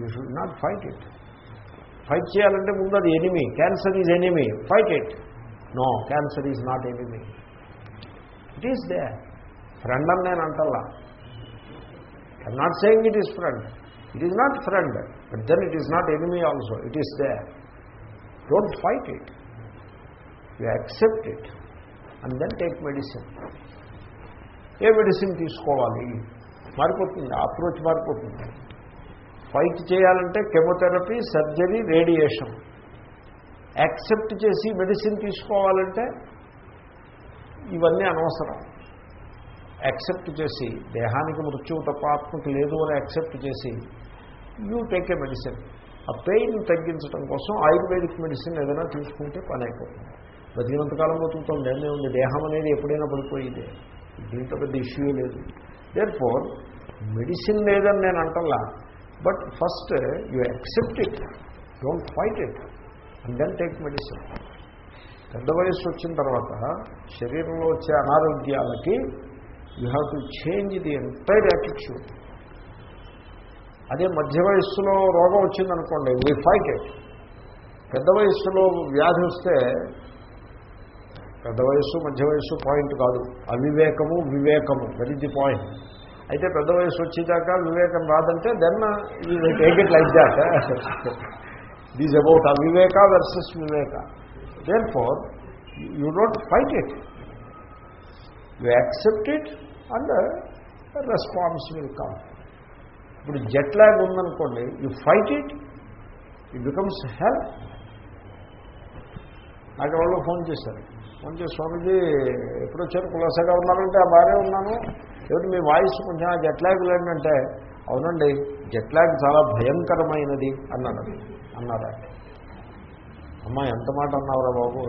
You should not fight it fight చేయాలంటే ముందు అది enemy cancer is enemy fight it no cancer is not enemy it is the friend అని నేను అంటల్లా. I'm not saying it is friend it is not friend but then it is not enemy also it is the don't fight it you accept it and then take medicine A medicine తీసుకోవాలి? మారిపోతుంది. Approach మారిపోతుంది. Fight చేయాలంటే chemotherapy surgery radiation. Accept చేసి medicine తీసుకోవాలంటే ఇవన్నీ అనవసరం. Accept చేసి దేహానికి మృత్యువు తప్ప ఆత్మకి లేదు అని యాక్సెప్ట్ చేసి యూ టేక్ ఏ మెడిసిన్. ఆ పెయిన్ తగ్గించడం కోసం ఆయుర్వేదిక్ మెడిసిన్ ఏదైనా తీసుకుంటే పని అయిపోతుంది. బతికినంతకాలం బతుకుతుంది ఏమే ఉంది దేహం అనేది ఎప్పుడైనా పడిపోయింది. దీంట్లో పెద్ద ఇష్యూ లేదు. దేర్ ఫోర్ మెడిసిన్ లేదని నేను అంటల్లా. But first you accept it don't fight it and then take medicine పెద్ద వయస్సు వచ్చిన తర్వాత శరీరంలో వచ్చే అనారోగ్యాలకి you have to change the entire attitude అదే మధ్య వయస్సులో రోగం వచ్చిందనుకోండి వీ ఫైట్ ఇట్ పెద్ద వయస్సులో వ్యాధి వస్తే పెద్ద వయస్సు మధ్య వయస్సు పాయింట్ కాదు. అవివేకము వివేకము. దట్ ది పాయింట్ అయితే పెద్ద వయస్సు వచ్చేదాకా వివేకం రాదంటే then take it like that these about అవివేక versus Viveka therefore you don't fight it you accept it and response will come ఇప్పుడు జెట్ ల్యాగ్ ఉందనుకోండి you fight it it becomes help నాకు ఎవరో ఫోన్ చేశారు. ఫోన్ స్వామిజీ ఎప్పుడు వచ్చారు కులాసగా ఉన్నారంటే ఆ బాగానే ఉన్నాను. ఏమిటి మీ వాయిస్ కొంచెం ఆ జెట్లాగ్ లేదంటే అవునండి జెట్లాగ్ చాలా భయంకరమైనది అన్నాడు. అన్నారా? అమ్మా ఎంత మాట అన్నావురా బాబు?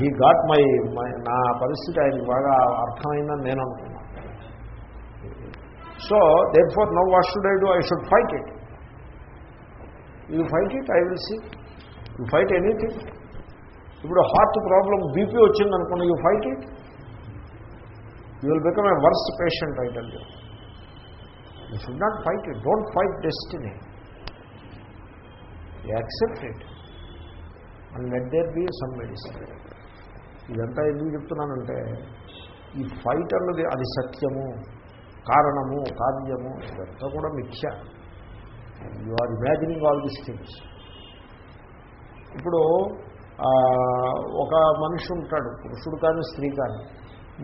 హీ గాట్ మై మై నా పరిస్థితి ఆయనకి బాగా అర్థమైందని నేను అనుకున్నాను. So therefore no what should I do I should fight it you fight it I will see you fight anything ఇప్పుడు హార్ట్ ప్రాబ్లం బీపీ వచ్చింది అనుకోండి you fight it you will become a worse patient I tell you you should not fight it don't fight destiny you accept it and let there be some medicine ఇదంతా ఎందుకు చెప్తున్నానంటే ఈ fight అన్నది అది సత్యము కారణము కార్యము ఇదంతా కూడా మిథ్య. You are imagining all this things ఇప్పుడు ఒక మనిషి ఉంటాడు పురుషుడు కానీ స్త్రీ కానీ.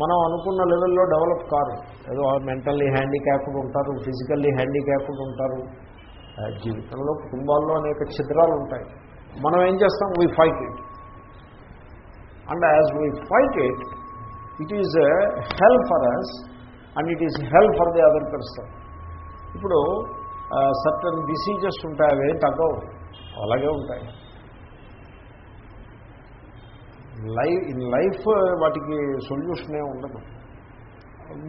మనం అనుకున్న లెవెల్లో డెవలప్ కారు ఏదో మెంటల్లీ హ్యాండిక్యాప్డ్ ఉంటారు ఫిజికల్లీ హ్యాండిక్యాప్డ్ ఉంటారు. జీవితంలో కుటుంబాల్లో అనేక ఛిద్రాలు ఉంటాయి. మనం ఏం చేస్తాం? We fight it and as we fight it it is help for us and it is help for the other person ఇప్పుడు సర్టన్ డిసీజెస్ ఉంటాయి అవి తగ్గవు. అలాగే ఉంటాయి. లైఫ్ ఇన్ లైఫ్ వాటికి సొల్యూషనే ఉండదు.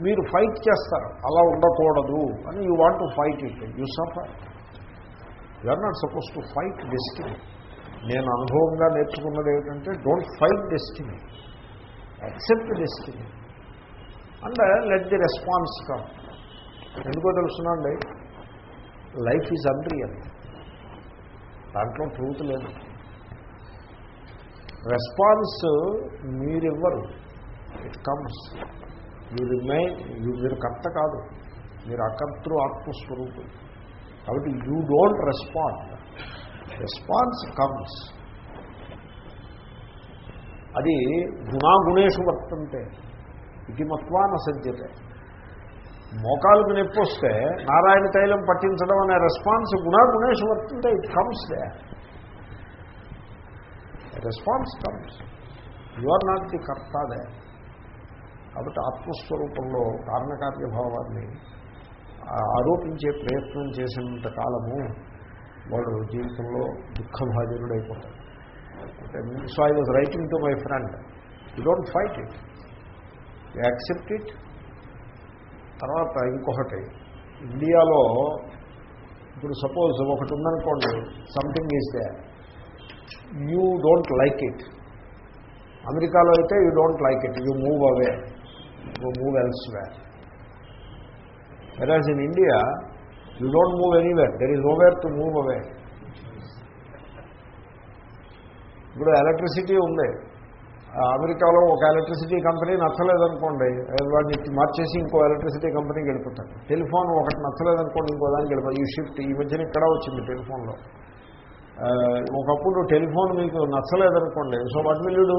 మీరు ఫైట్ చేస్తారు. అలా ఉండకూడదు అని you want to fight it. You suffer. You are not suppose to fight destiny. నేను అనుభవంగా నేర్చుకున్నది ఏమిటంటే don't fight destiny accept destiny and let the response come ఎందుకో తెలుసునండి? లైఫ్ ఈజ్ అన్రియల్ దాంట్లో ట్రూత్ లేదు. రెస్పాన్స్ మీరివ్వరు. ఇట్ కమ్స్ మీరు రిమైన్ మీరు కర్త కాదు. మీరు అకర్తృ ఆత్మస్వరూపులు కాబట్టి you don't respond response comes అది గుణాగుణేషు వర్తంతే. ఇది మత్వాన సజ్జతే మోకాలకు నొప్పి వస్తే నారాయణ తైలం పట్టించడం అనే రెస్పాన్స్ గుణాగుణేషు వర్తంతే. It comes the response comes. You are not the కర్తాదే కాబట్టి ఆత్మస్వరూపంలో కారణకార్యభావాన్ని ఆరోపించే ప్రయత్నం చేసినంత కాలము వాడు జీవితంలో దుఃఖభాజనుడైపోతాడు so I was writing to my friend you don't fight it you accept it తర్వాత ఇంకొకటి ఇండియాలో ఇప్పుడు సపోజ్ ఒకటి ఉందనుకోండి something is the you don't like it అమెరికాలో అయితే you don't like it you move away you move elsewhere whereas in India you don't move anywhere there is nowhere to move away ఇప్పుడు electricity ఉంది. అమెరికాలో ఒక electricity company నచ్చలేదనుకోండి వాడిని మార్చేసి ఇంకో electricity కంపెనీకి వెళ్ళిపోతాడు. టెలిఫోన్ ఒకటి నచ్చలేదనుకోండి ఇంకో దానికి వెళ్ళిపోతాడు. ఈ షిఫ్ట్ ఈ మధ్యన ఇక్కడ వచ్చింది టెలిఫోన్లో ఒకప్పుడు టెలిఫోన్ మీకు నచ్చలేదనుకోండి. So what will you do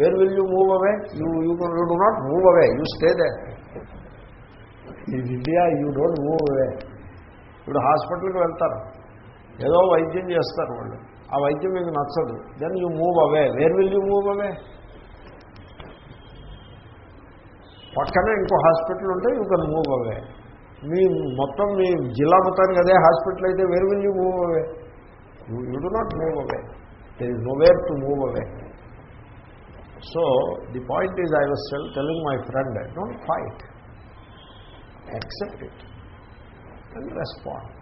where will you move away you you you do not move away you stay there in India you don't move away ఇప్పుడు హాస్పిటల్కి వెళ్తారు. ఏదో వైద్యం చేస్తారు వాళ్ళు. ఆ వైద్యం మీకు నచ్చదు. Then you move away where will you move away పక్కనే ఇంకో హాస్పిటల్ ఉంటే యూ కెన్ మూవ్ అవే మీ మొత్తం మీ జిల్లా మొత్తానికి అదే హాస్పిటల్ అయితే where will you move away you you do not move away there is nowhere to move away so the point is I was telling my friend don't fight accept it and respond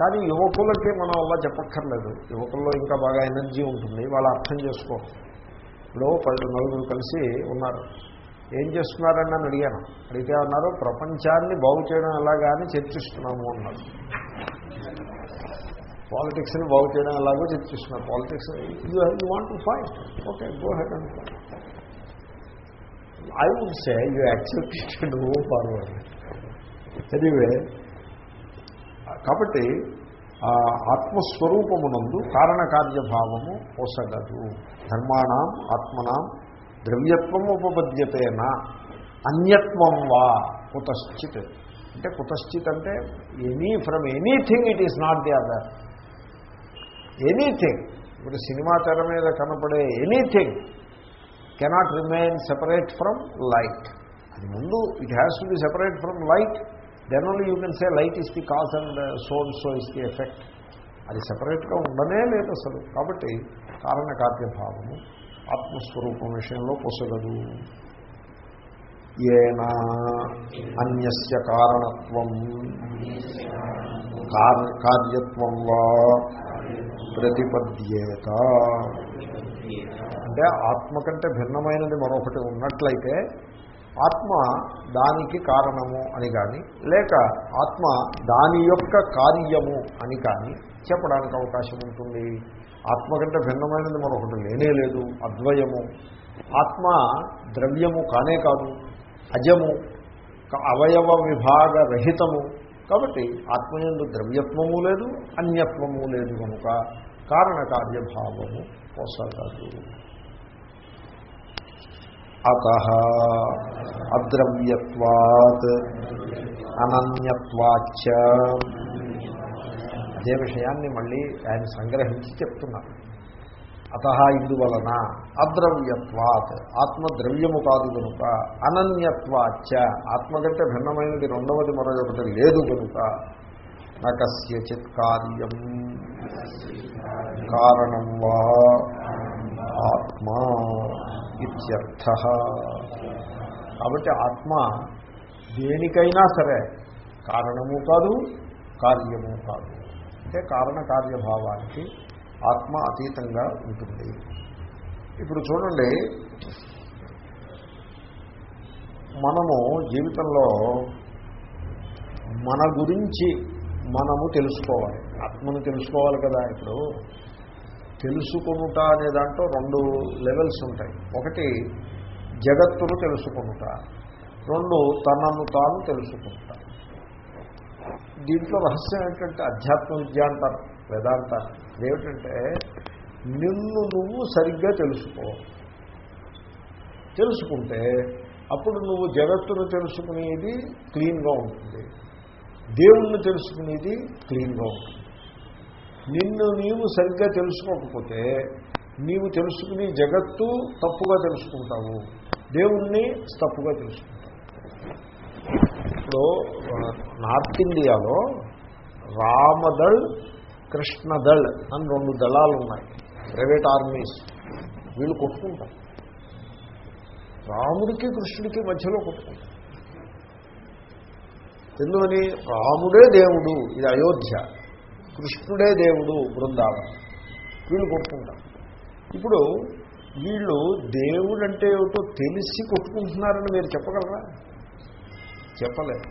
కానీ యువకులకి మనం అలా చెప్పక్కర్లేదు. యువకుల్లో ఇంకా బాగా energy ఉంటుంది. వాళ్ళు అర్థం చేసుకో. ఇప్పుడు పది నలుగురు కలిసి ఉన్నారు. ఏం చేస్తున్నారని అని అడిగాను. అడిగితే అన్నారు ప్రపంచాన్ని బాగు చేయడం ఎలాగా అని చర్చిస్తున్నాము అన్నారు. పాలిటిక్స్ని బాగు చేయడం ఎలాగో చర్చిస్తున్నారు politics you you want to fight okay go ahead and fight I would say you accept it move forward anyway కాబట్టి ఆత్మస్వరూపమునందు కారణకార్యభావము పోసగదు. ధర్మాణం ఆత్మనాం ద్రవ్యత్వం ఉపపద్యతేనా? అన్యత్వం వా? కుతశ్చిత్. అంటే కుతశ్చిత్ అంటే any from anything it is not the other anything. ఇప్పుడు సినిమా తెర మీద కనపడే anything cannot remain separate from light. అది ముందు it has to be separate from light. Then only you can say light is the cause and so and so is the effect అది సపరేట్గా ఉండనే లేదు అసలు. కాబట్టి కారణకార్యభావము ఆత్మస్వరూపం విషయంలో పొసగదు. ఏనా అన్యస్య కారణత్వం. కార్యత్వం వా ప్రతిపద్యేత. అంటే ఆత్మ కంటే భిన్నమైనది మరొకటి ఉన్నట్లయితే ఆత్మ దానికి కారణము అని కానీ లేక ఆత్మ దాని యొక్క కార్యము అని కానీ చెప్పడానికి అవకాశం ఉంటుంది. ఆత్మ కంటే భిన్నమైనది మరొకటి లేనే లేదు అద్వయము. ఆత్మ ద్రవ్యము కానే కాదు అజము అవయవ విభాగ రహితము. కాబట్టి ఆత్మయందు ద్రవ్యత్వము లేదు అన్యత్వము లేదు కనుక. కారణకార్యభావము పోసగదు అత అద్రవ్యవాత్ అనన్యత్వాచ అదే విషయాన్ని మళ్ళీ ఆయన సంగ్రహించి చెప్తున్నారు. అత ఇందువలన అద్రవ్యత్వాత్ ఆత్మ ద్రవ్యము కాదు కనుక అనన్యత్వాచ ఆత్మ కంటే భిన్నమైనది రెండవది మరొకటి లేదు కనుక నచిత్ కార్యం. కారణం వా ఆత్మా ఇత్యర్థ. కాబట్టి ఆత్మ దేనికైనా సరే కారణము కాదు కార్యము కాదు. అంటే కారణ కార్యభావానికి ఆత్మ అతీతంగా ఉంటుంది. ఇప్పుడు చూడండి మనము జీవితంలో మన గురించి మనము తెలుసుకోవాలి. ఆత్మను తెలుసుకోవాలి కదా ఇప్పుడు. తెలుసుకునుట అనే దాంట్లో రెండు లెవెల్స్ ఉంటాయి. ఒకటి జగత్తును తెలుసుకునుట. రెండు తనను తాను తెలుసుకుంట దీంట్లో రహస్యం ఏంటంటే అధ్యాత్మ విద్య అంటారు వేదాంత ఏమిటంటే నిన్ను నువ్వు సరిగ్గా తెలుసుకో. తెలుసుకుంటే అప్పుడు నువ్వు జగత్తును తెలుసుకునేది క్లీన్గా ఉంటుంది. దేవుణ్ణి తెలుసుకునేది క్లీన్గా ఉంటుంది. నిన్ను నీవు సరిగ్గా తెలుసుకోకపోతే నీవు తెలుసుకుని జగత్తు తప్పుగా తెలుసుకుంటావు. దేవుణ్ణి తప్పుగా తెలుసుకుంటావు. ఇప్పుడు నార్త్ ఇండియాలో రామదళ్ కృష్ణదళ్ అని రెండు దళాలు ఉన్నాయి. Private armies. వీళ్ళు కొట్టుకుంటారు. రాముడికి కృష్ణుడికి మధ్యలో కొట్టుకుంటారు. ఎందుకని? రాముడే దేవుడు. ఇది అయోధ్య. కృష్ణుడే దేవుడు బృందావనం. వీళ్ళు కొట్టుకుంటారు. ఇప్పుడు వీళ్ళు దేవుడు అంటే ఏమిటో తెలిసి కొట్టుకుంటున్నారని మీరు చెప్పగలరా? చెప్పలేదు.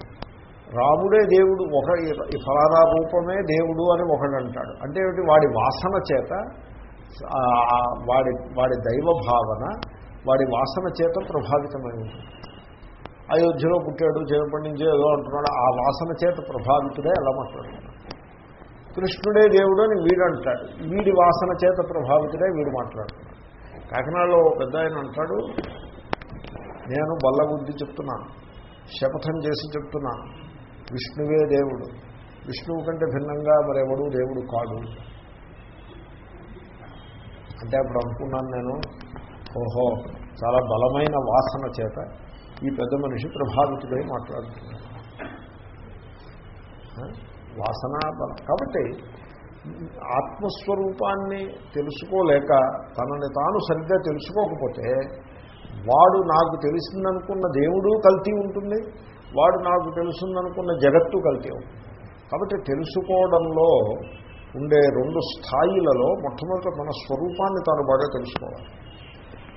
రాముడే దేవుడు. ఒక ఈ ఫలానా రూపమే దేవుడు అని ఒకడు అంటాడు. అంటే ఏమిటి? వాడి వాసన చేత వాడి వాడి దైవ భావన వాడి వాసన చేత ప్రభావితమై ఉంటుంది. అయోధ్యలో పుట్టాడు చిన్నప్పటి నుంచే ఏదో అంటున్నాడు. ఆ వాసన చేత ప్రభావితుడే ఎలా మాట్లాడుతున్నాడు. కృష్ణుడే దేవుడు అని వీడు అంటాడు. వీడి వాసన చేత ప్రభావితుడే వీడు మాట్లాడుతున్నాడు. కాకినాడలో ఒక పెద్ద ఆయన అంటాడు నేను బల్లబుద్ధి చెప్తున్నాను శపథం చేసి చెప్తున్నాను విష్ణువే దేవుడు. విష్ణువు కంటే భిన్నంగా మరెవడు దేవుడు కాడు. అంటే అప్పుడు అనుకున్నాను నేను ఓహో చాలా బలమైన వాసన చేత ఈ పెద్ద మనిషి ప్రభావితుడై మాట్లాడుతున్నాడు. వాసనా వాసన బలం. కాబట్టి ఆత్మస్వరూపాన్ని తెలుసుకోలేక తనని తాను సరిగ్గా తెలుసుకోకపోతే వాడు నాకు తెలిసిందనుకున్న దేవుడు కల్తీ ఉంటుంది వాడు నాకు తెలుసుందనుకున్న జగత్తు కల్తీ ఉంటుంది. కాబట్టి తెలుసుకోవడంలో ఉండే రెండు స్థాయిలలో మొట్టమొదట మన స్వరూపాన్ని తాను బాగా తెలుసుకోవాలి.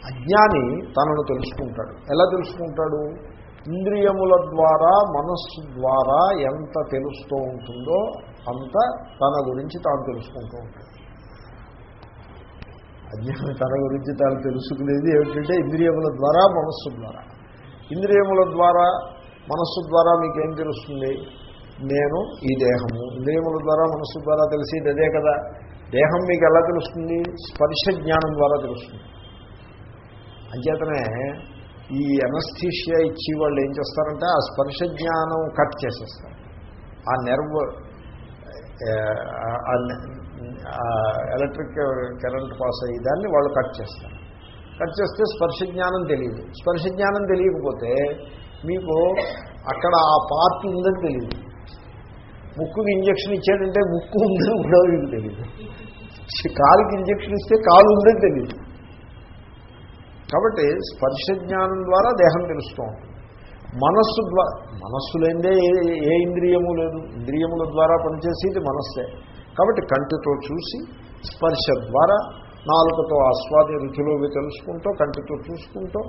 అజ్ఞాని తనను తెలుసుకుంటాడు. ఎలా తెలుసుకుంటాడు? ఇంద్రియముల ద్వారా మనస్సు ద్వారా ఎంత తెలుస్తూ ఉంటుందో అంత తన గురించి తాను తెలుసుకుంటూ ఉంటాడు. అజ్ఞాని తన గురించి తాను తెలుసుకునేది ఏమిటంటే ఇంద్రియముల ద్వారా మనస్సు ద్వారా. ఇంద్రియముల ద్వారా మనస్సు ద్వారా మీకేం తెలుస్తుంది? నేను ఈ దేహము. ఇంద్రియముల ద్వారా మనస్సు ద్వారా తెలిసేది అదే కదా. దేహం మీకు ఎలా తెలుస్తుంది? స్పర్శ జ్ఞానం ద్వారా తెలుస్తుంది. అంచేతనే ఈ ఎనస్థీషియా ఇచ్చి వాళ్ళు ఏం చేస్తారంటే ఆ స్పర్శ జ్ఞానం కట్ చేసేస్తారు. ఆ నెర్వ్ ఎలక్ట్రిక్ కరెంట్ పాస్ అయ్యి దాన్ని వాళ్ళు కట్ చేస్తారు. కట్ చేస్తే స్పర్శ జ్ఞానం తెలియదు. స్పర్శ జ్ఞానం తెలియకపోతే మీకు అక్కడ ఆ పార్ట్ ఉందని తెలియదు. ముక్కుకి ఇంజక్షన్ ఇచ్చాడంటే ముక్కు ఉందని కూడా మీకు తెలియదు. కాలుకి ఇంజక్షన్ ఇస్తే కాలు ఉందని తెలియదు. కాబట్టి స్పర్శ జ్ఞానం ద్వారా దేహం తెలుస్తూ. ఉంటుంది మనస్సు ద్వారా మనస్సు లేదే ఏ- ఏ ఇంద్రియము లేదు. ఇంద్రియముల ద్వారా పనిచేసేది మనస్సే. కాబట్టి కంటితో చూసి స్పర్శ ద్వారా నాలుకతో ఆస్వాద్య రుచిలోవి తెలుసుకుంటూ కంటితో చూసుకుంటూ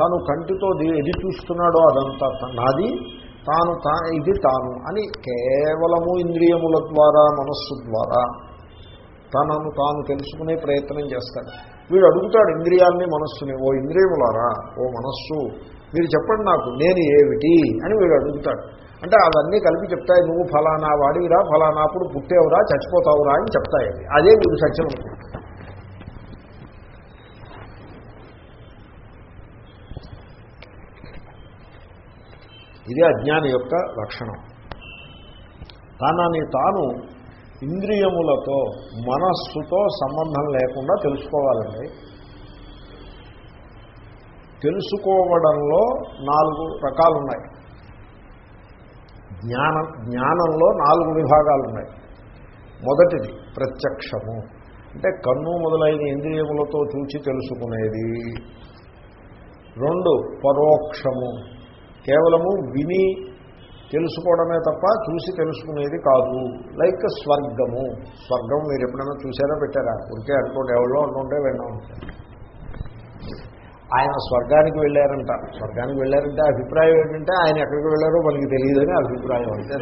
తను కంటితో ఎది ఏది చూస్తున్నాడో అదంతా నాది తాను తా ఇది తాను అని కేవలము ఇంద్రియముల ద్వారా మనస్సు ద్వారా తనను తాను తెలుసుకునే ప్రయత్నం చేస్తాడు. వీడు అడుగుతాడు ఇంద్రియాల్ని మనస్సుని ఓ ఇంద్రియములారా ఓ మనస్సు మీరు చెప్పండి నాకు నేను ఏమిటి? అని వీడు అడుగుతాడు. అంటే అవన్నీ కలిపి చెప్తాయి నువ్వు ఫలానా వాడివిరా ఫలానా అప్పుడు పుట్టేవురా చచ్చిపోతావురా అని చెప్తాయి. అదే వీడు సత్యం ఇదే ఇది అజ్ఞాని యొక్క లక్షణం. తనని తాను ఇంద్రియములతో మనస్సుతో సంబంధం లేకుండా తెలుసుకోవాలండి. తెలుసుకోవడంలో నాలుగు రకాలు ఉన్నాయి జ్ఞానం జ్ఞానంలో నాలుగు విభాగాలు ఉన్నాయి మొదటిది ప్రత్యక్షము. అంటే కన్ను మొదలైన ఇంద్రియములతో చూచి తెలుసుకునేది. రెండు పరోక్షము. కేవలము విని తెలుసుకోవడమే తప్ప చూసి తెలుసుకునేది కాదు. లైక్ స్వర్గము. స్వర్గం మీరు ఎప్పుడైనా చూసారా పెట్టారా? ఉరికే అనుకోండి ఎవరో ఉంటుంటే వెళ్ళా ఉంటారు ఆయన స్వర్గానికి వెళ్ళారంట. స్వర్గానికి వెళ్ళారంటే అభిప్రాయం ఏంటంటే ఆయన ఎక్కడికి వెళ్ళారో మనకి తెలియదని అభిప్రాయం. అంటే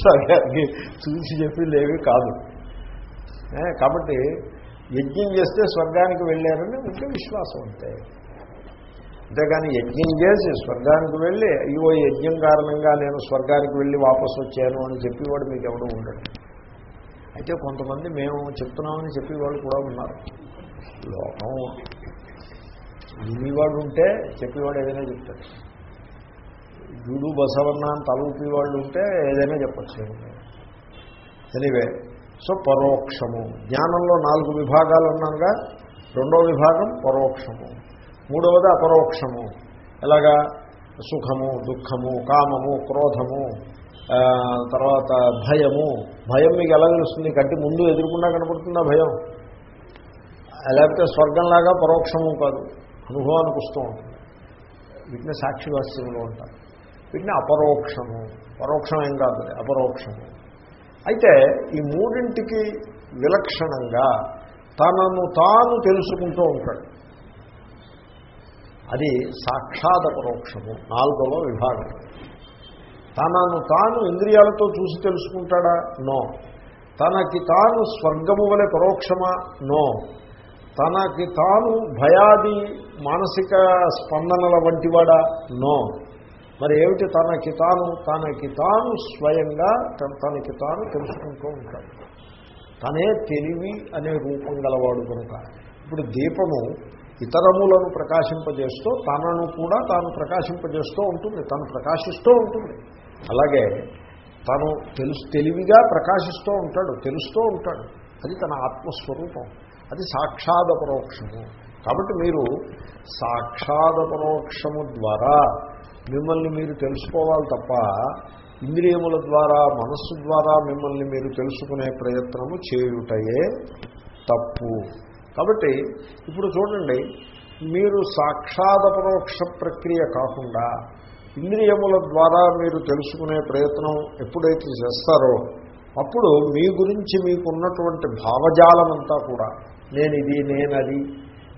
స్వర్గానికి చూసి చెప్పింది ఏమీ కాదు. కాబట్టి యజ్ఞం చేస్తే స్వర్గానికి వెళ్ళారని ఉంటే విశ్వాసం అంతే. అంతేగాని యజ్ఞం చేసి స్వర్గానికి వెళ్ళి ఇవో యజ్ఞం కారణంగా నేను స్వర్గానికి వెళ్ళి వాపసు వచ్చాను అని చెప్పేవాడు మీకు ఎవడో ఉండడు. అయితే కొంతమంది మేము చెప్తున్నామని చెప్పేవాళ్ళు కూడా ఉన్నారు. లోకం వినివాడు ఉంటే చెప్పేవాడు ఏదైనా చెప్తాడు. జుడు బసవన్న అని తల ఉంటే ఏదైనా చెప్పచ్చు. ఎనివే సో పరోక్షము. జ్ఞానంలో నాలుగు విభాగాలు ఉన్నాగా. రెండో విభాగం పరోక్షము. మూడవది అపరోక్షము. ఎలాగా? సుఖము దుఃఖము కామము క్రోధము తర్వాత భయము. భయం మీకు ఎలా తెలుస్తుంది? కంటి ముందు ఎదురుకుండా కనపడుతుందా భయం? లేకపోతే స్వర్గంలాగా పరోక్షము కాదు. అనుభవానికి వస్తూ ఉంటుంది. వీటిని సాక్షివాస్యంలో ఉంటారు. వీటిని అపరోక్షము. పరోక్షం ఏం కాదు. అపరోక్షము. అయితే ఈ మూడింటికి విలక్షణంగా తనను తాను తెలుసుకుంటూ ఉంటాడు. అది సాక్షాత్ పరోక్షము నాలుగవ విభాగం. తనను తాను ఇంద్రియాలతో చూసి తెలుసుకుంటాడా? నో. తనకి తాను స్వర్గము వలె పరోక్షమా? నో. తనకి తాను భయాది మానసిక స్పందనల వంటివాడా? నో. మరి ఏమిటి తనకి తాను? తనకి తాను స్వయంగా తన- తనకి తాను తెలుసుకుంటూ ఉంటాడు. తనే తెలివి అనే రూపం గలవాడు కనుక. ఇప్పుడు దీపము ఇతరములను ప్రకాశింపజేస్తూ తనను కూడా తాను ప్రకాశింపజేస్తూ ఉంటుంది తను ప్రకాశిస్తూ ఉంటుంది. అలాగే తను తెలుసు తెలివిగా ప్రకాశిస్తూ ఉంటాడు తెలుస్తూ ఉంటాడు. అది తన ఆత్మస్వరూపం. అది సాక్షాద పరోక్షము. కాబట్టి మీరు సాక్షాద పరోక్షము ద్వారా మిమ్మల్ని మీరు తెలుసుకోవాలి తప్ప ఇంద్రియముల ద్వారా మనస్సు ద్వారా మిమ్మల్ని మీరు తెలుసుకునే ప్రయత్నము చేయుటయే తప్పు. కాబట్టి ఇప్పుడు చూడండి మీరు సాక్షాత్ పరోక్ష ప్రక్రియ కాకుండా ఇంద్రియముల ద్వారా మీరు తెలుసుకునే ప్రయత్నం ఎప్పుడైతే చేస్తారో అప్పుడు మీ గురించి మీకున్నటువంటి భావజాలమంతా కూడా నేను ఇది నేనది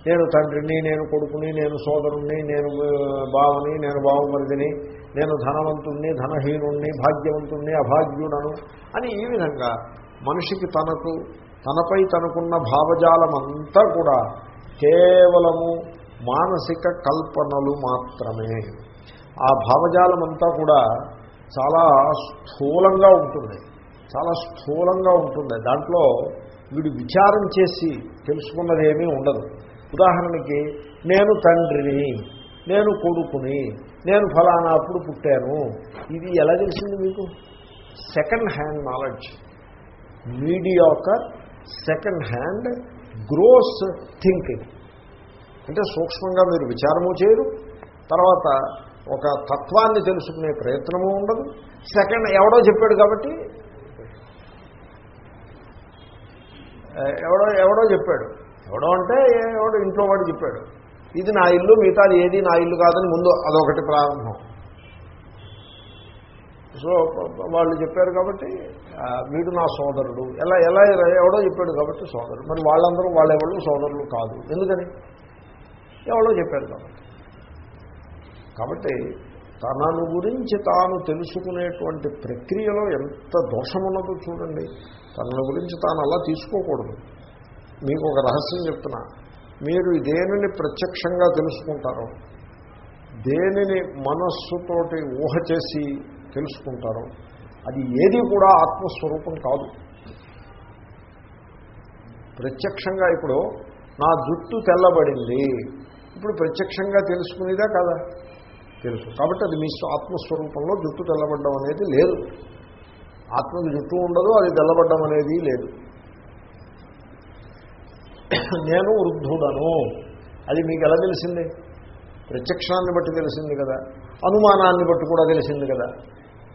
నేను తండ్రిని నేను కొడుకుని నేను సోదరుణ్ణి నేను బావుని బావని నేను బావమరిదిని నేను ధనవంతుణ్ణి ధనహీనుణ్ణి భాగ్యవంతుణ్ణి అభాగ్యుడను అని ఈ విధంగా మనిషికి తనకు తనపై తనకున్న భావజాలం అంతా కూడా కేవలము మానసిక కల్పనలు మాత్రమే. ఆ భావజాలం అంతా కూడా చాలా స్థూలంగా ఉంటుంది. చాలా స్థూలంగా ఉంటుంది. దాంట్లో వీడు విచారం చేసి తెలుసుకున్నది ఏమీ ఉండదు. ఉదాహరణకి నేను తండ్రిని నేను కొడుకుని నేను ఫలానా అప్పుడు పుట్టాను. ఇది ఎలా తెలిసింది మీకు? Second hand knowledge. Mediocre second hand gross thinking. అంటే సూక్ష్మంగా మీరు విచారము చేయరు. తర్వాత ఒక తత్వాన్ని తెలుసుకునే ప్రయత్నము ఉండదు. సెకండ్ ఎవడో చెప్పాడు కాబట్టి ఎవడో ఎవడో చెప్పాడు. ఎవడో అంటే ఎవడో ఇంట్లో వాడు చెప్పాడు. ఇది నా ఇల్లు మిగతాది ఏది నా ఇల్లు కాదని ముందు అదొకటి ప్రారంభం. సో వాళ్ళు చెప్పారు కాబట్టి వీడు నా సోదరుడు. ఎలా ఎలా ఎవడో చెప్పాడు కాబట్టి సోదరుడు. మరి వాళ్ళందరూ వాళ్ళెవళ్ళు సోదరులు కాదు. ఎందుకని? ఎవడో చెప్పారు కాబట్టి. కాబట్టి తనను గురించి తాను తెలుసుకునేటువంటి ప్రక్రియలో ఎంత దోషమున్నదో చూడండి. తనను గురించి తాను అలా తీసుకోకూడదు. మీకు ఒక రహస్యం చెప్తున్నా. మీరు దేనిని ప్రత్యక్షంగా తెలుసుకుంటారో దేనిని మనస్సుతోటి ఊహ చేసి తెలుసుకుంటారో అది ఏది కూడా ఆత్మస్వరూపం కాదు. ప్రత్యక్షంగా ఇప్పుడు నా జుట్టు తెల్లబడింది. ఇప్పుడు ప్రత్యక్షంగా తెలుసుకునేదా కదా? తెలుసు. కాబట్టి అది మీ ఆత్మస్వరూపంలో జుట్టు తెల్లబడ్డం అనేది లేదు. ఆత్మకి జుట్టు ఉండదు అది తెల్లబడ్డం అనేది లేదు. నేను వృద్ధుడను. అది మీకు ఎలా తెలిసింది? ప్రత్యక్షాన్ని బట్టి తెలిసింది కదా. అనుమానాన్ని బట్టి కూడా తెలిసింది కదా.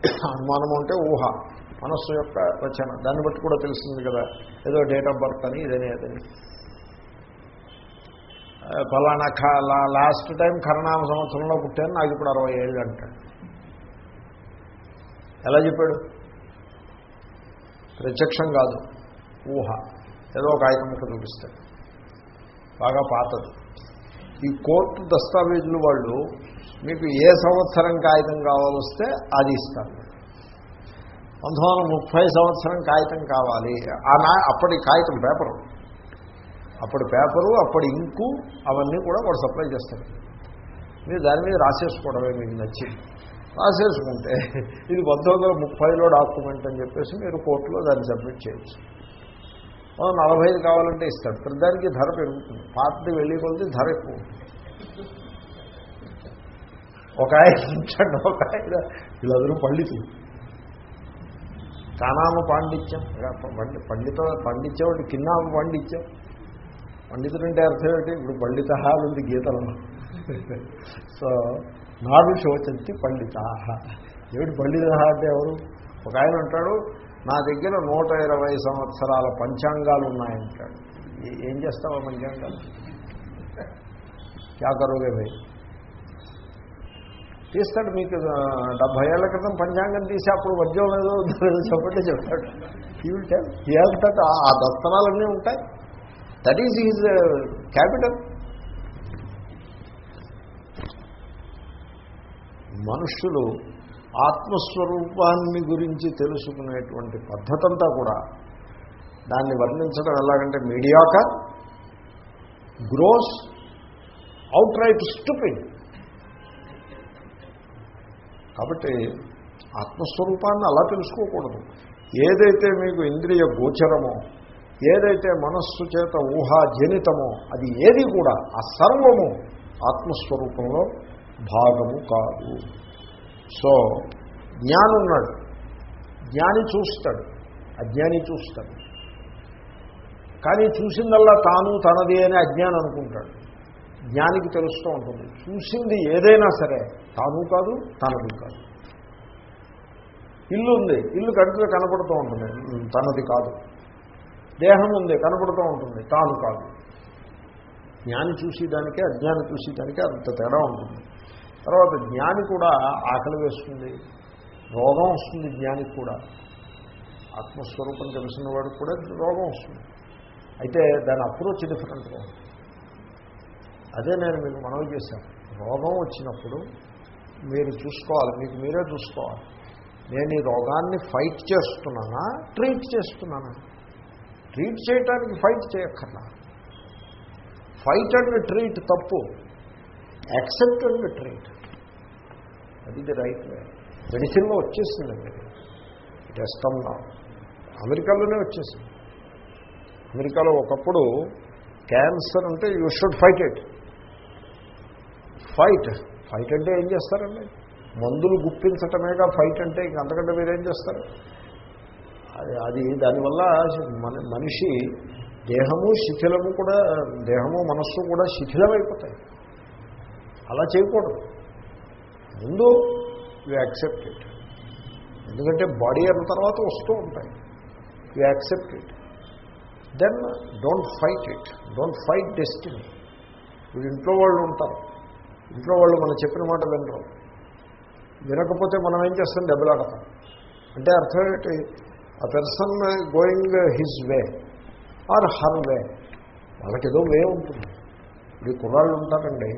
అనుమానం అంటే ఊహ మనస్సు యొక్క రచన. దాన్ని బట్టి కూడా తెలిసింది కదా. ఏదో డేట్ ఆఫ్ బర్త్ అని ఇదని అదని ఫలానా లా- లాస్ట్ టైం కరణామ సంవత్సరంలో పుట్టాను నాకు ఇప్పుడు అరవై ఏళ్ళు అంటాడు. ఎలా చెప్పాడు? ప్రత్యక్షం కాదు ఊహ. ఏదో ఒక ఆయన చూపిస్తాడు. బాగా పాతది. ఈ కోర్టు దస్తావేజులు వాళ్ళు మీకు ఏ సంవత్సరం కాగితం కావాలొస్తే అది ఇస్తారు. పంతొమ్మిది వందల ముప్పై సంవత్సరం కాగితం కావాలి. ఆనా అప్పటి కాగితం పేపరు. అప్పటి పేపరు అప్పటి ఇంకు అవన్నీ కూడా వాడు సప్లై చేస్తారు. మీరు దాని మీద రాసేసుకోవడమే మీకు నచ్చింది రాసేసుకుంటే ఇది పంతొమ్మిది వందల ముప్పైలో డాక్యుమెంట్ అని చెప్పేసి మీరు కోర్టులో దాన్ని సబ్మిట్ చేయొచ్చు. నలభై ఐదు కావాలంటే ఇస్తాడు. ప్రతిదానికి ధర పెరుగుతుంది. పార్టీ వెళ్ళి కొలిది ధర ఎక్కువ ఒక ఆయన ఇచ్చాడు ఒక ఆయన. వీళ్ళందరూ పండితులు. కానామ పాండిత్యం. పండి పండిత పండించేవాడు కిన్నామ పాండిత్యం. పండితుడు అంటే అర్థం ఏంటి? ఇప్పుడు పండిత ఉంది గీతలో సో నాడు శోచంతి పండిత ఏమిటి పండిత అంటే ఎవరు? ఒక ఆయన అంటాడు నా దగ్గర నూట ఇరవై సంవత్సరాల పంచాంగాలు ఉన్నాయంటాడు. ఏం చేస్తావా పంచాంగాలు? క్యా కరోగే భయ్ తీస్తాడు మీకు డెబ్బై డెబ్భై ఏళ్ళ క్రితం పంచాంగం తీసి అప్పుడు వద్యం లేదో వద్దో లేదో చెప్పండి చెప్తాడు. ఏమిటంటే ఆ దస్తనాలన్నీ ఉంటాయి. దట్ ఈజ్ ఈజ్ క్యాపిటల్ మనుషులు ఆత్మస్వరూపాన్ని గురించి తెలుసుకునేటువంటి పద్ధతంతా కూడా దాన్ని వర్ణించడం ఎలాగంటే mediocre gross out right stupid కాబట్టి ఆత్మస్వరూపాన్ని అలా తెలుసుకోకూడదు. ఏదైతే మీకు ఇంద్రియ గోచరమో ఏదైతే మనస్సు చేత ఊహాజనితమో అది ఏది కూడా ఆ సర్వము ఆత్మస్వరూపంలో భాగము కాదు. సో జ్ఞాని ఉన్నాడు జ్ఞాని చూస్తాడు. అజ్ఞాని చూస్తాడు. కానీ చూసిందల్లా తాను తనది అని అజ్ఞానం అనుకుంటాడు. జ్ఞానికి తెలుస్తూ ఉంటుంది. చూసింది ఏదైనా సరే తాను కాదు తనది కాదు. ఇల్లు ఉంది. ఇల్లు కంటిలో కనపడుతూ ఉంటుంది. తనది కాదు. దేహం ఉంది కనపడుతూ ఉంటుంది. తాను కాదు. జ్ఞాని చూసేదానికి అజ్ఞాని చూసేదానికి అంత తేడా ఉంటుంది. తర్వాత జ్ఞాని కూడా ఆకలి వేస్తుంది. రోగం వస్తుంది జ్ఞానికి కూడా. ఆత్మస్వరూపం తెలిసిన వాడికి కూడా రోగం వస్తుంది. అయితే దాని అప్రోచ్ డిఫరెంట్గా ఉంది. అదే నేను మీకు మనవి చేశాను. రోగం వచ్చినప్పుడు మీరు చూసుకోవాలి. మీకు మీరే చూసుకోవాలి. నేను ఈ రోగాన్ని ఫైట్ చేస్తున్నానా? ట్రీట్ చేస్తున్నానా? ట్రీట్ చేయటానికి ఫైట్ చేయక్కర్లా. ఫైట్ అండ్ ట్రీట్ తప్పు. యాక్సెప్ట్ అండ్ ట్రీట్ అది ఇది రైట్ వే. మెడిసిన్లో వచ్చేసిందండి ఇట్ హెస్ నా అమెరికాలోనే వచ్చేసింది. అమెరికాలో ఒకప్పుడు క్యాన్సర్ అంటే you should fight it. Fight. Fight అంటే ఏం చేస్తారండి? మందులు గుప్పించటమేగా ఫైట్ అంటే ఇంక అంతకంటే మీరేం చేస్తారు? అది అది దానివల్ల మన మనిషి దేహము శిథిలము కూడా దేహము మనస్సు కూడా శిథిలమైపోతాయి. అలా చేయకూడదు. ముందు యూ యాక్సెప్ట్ ఇట్ ఎందుకంటే బాడీ అన్న తర్వాత వస్తూ ఉంటాయి. You accept it then don't fight it don't fight destiny వీడు ఇంట్లో వాళ్ళు ఉంటారు. ఇంట్లో వాళ్ళు మనం చెప్పిన మాట వినరు. వినకపోతే మనం ఏం చేస్తాం? దెబ్బలాడతాం. అంటే అర్థం ఏంటి? ఆ person going his way or her way వాళ్ళకి ఏదో వే ఉంటుంది. ఇప్పుడు కుర్రాళ్ళు ఉంటారండి.